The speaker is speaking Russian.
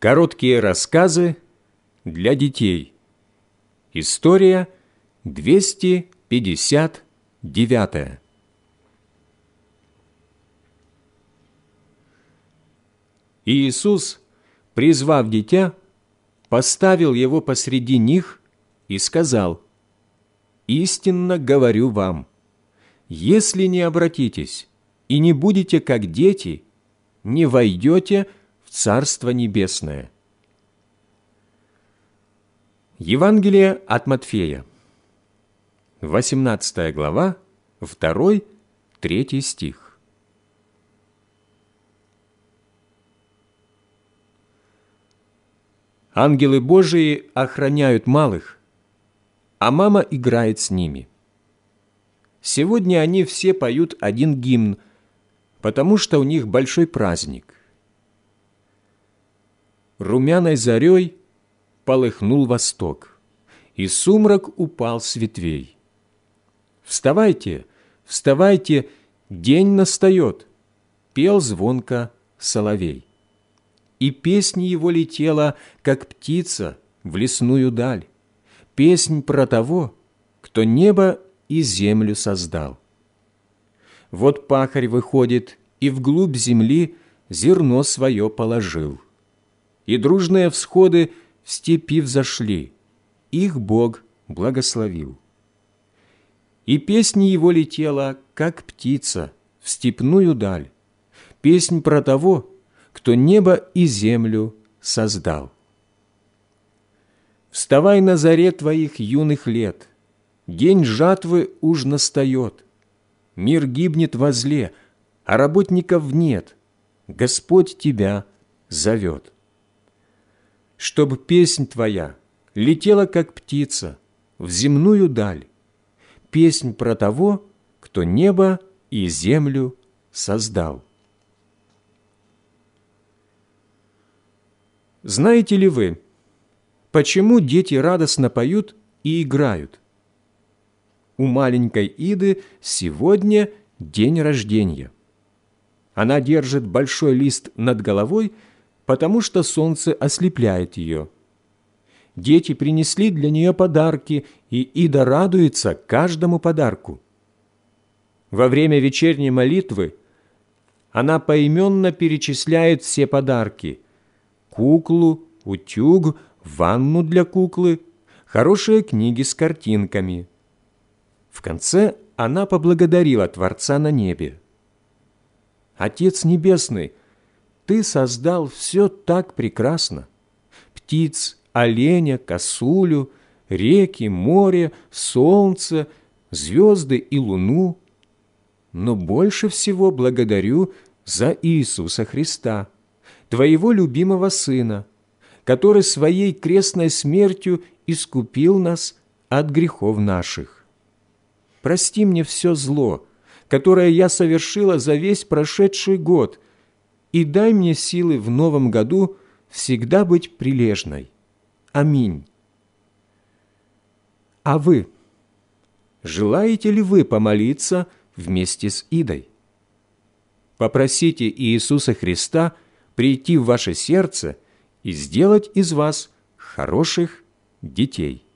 Короткие рассказы для детей. История 259. Иисус, призвав дитя, поставил его посреди них и сказал, «Истинно говорю вам, если не обратитесь и не будете как дети, не войдете в Царство Небесное. Евангелие от Матфея, 18 глава, 2-3 стих. Ангелы Божии охраняют малых, а мама играет с ними. Сегодня они все поют один гимн, потому что у них большой праздник румяной зарей полыхнул восток, и сумрак упал с ветвей. «Вставайте, вставайте, день настает!» — пел звонко соловей. И песня его летела, как птица, в лесную даль, песнь про того, кто небо и землю создал. Вот пахарь выходит и вглубь земли зерно свое положил — и дружные всходы в степи взошли, их Бог благословил. И песня его летела, как птица, в степную даль, песнь про того, кто небо и землю создал. Вставай на заре твоих юных лет, день жатвы уж настает, мир гибнет во зле, а работников нет, Господь тебя зовет чтобы песнь твоя летела, как птица, в земную даль, песнь про того, кто небо и землю создал. Знаете ли вы, почему дети радостно поют и играют? У маленькой Иды сегодня день рождения. Она держит большой лист над головой – потому что солнце ослепляет ее. Дети принесли для нее подарки, и Ида радуется каждому подарку. Во время вечерней молитвы она поименно перечисляет все подарки – куклу, утюг, ванну для куклы, хорошие книги с картинками. В конце она поблагодарила Творца на небе. «Отец Небесный, ты создал все так прекрасно. Птиц, оленя, косулю, реки, море, солнце, звезды и луну. Но больше всего благодарю за Иисуса Христа, Твоего любимого Сына, который своей крестной смертью искупил нас от грехов наших. Прости мне все зло, которое я совершила за весь прошедший год – и дай мне силы в новом году всегда быть прилежной. Аминь. А вы? Желаете ли вы помолиться вместе с Идой? Попросите Иисуса Христа прийти в ваше сердце и сделать из вас хороших детей.